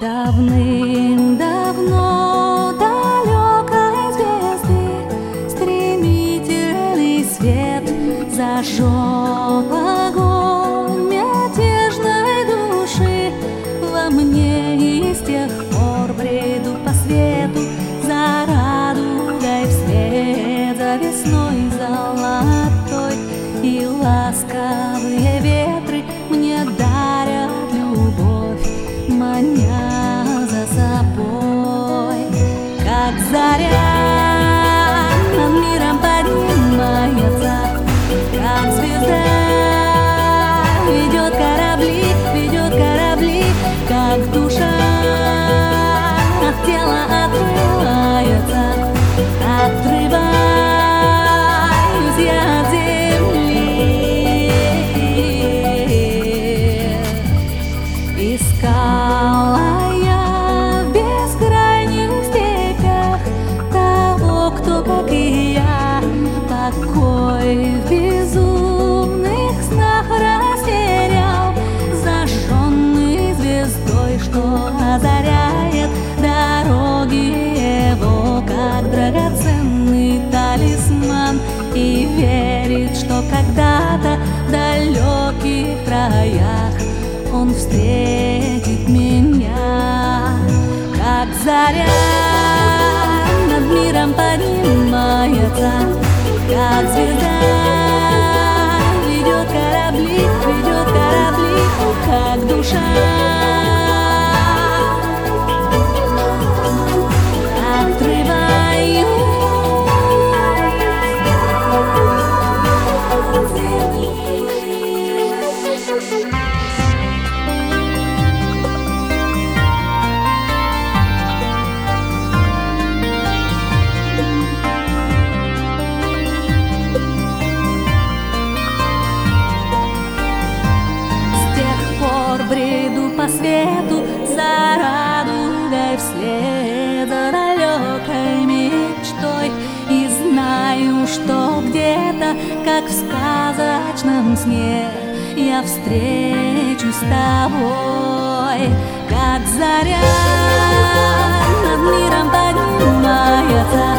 Давным-давно Искала покой в безумных снах растерял, зажженный звездой, что озаряет дороги его, как драгоценный талисман, и верит, что когда-то в далеких краях он встретит меня, как заря над миром поднимается как звезда Ведет корабли, ведет корабли, как душа по свету за радугой вслед за далекой мечтой. И знаю, что где-то, как в сказочном сне Я встречусь с тобой, как заря Над миром поднимается,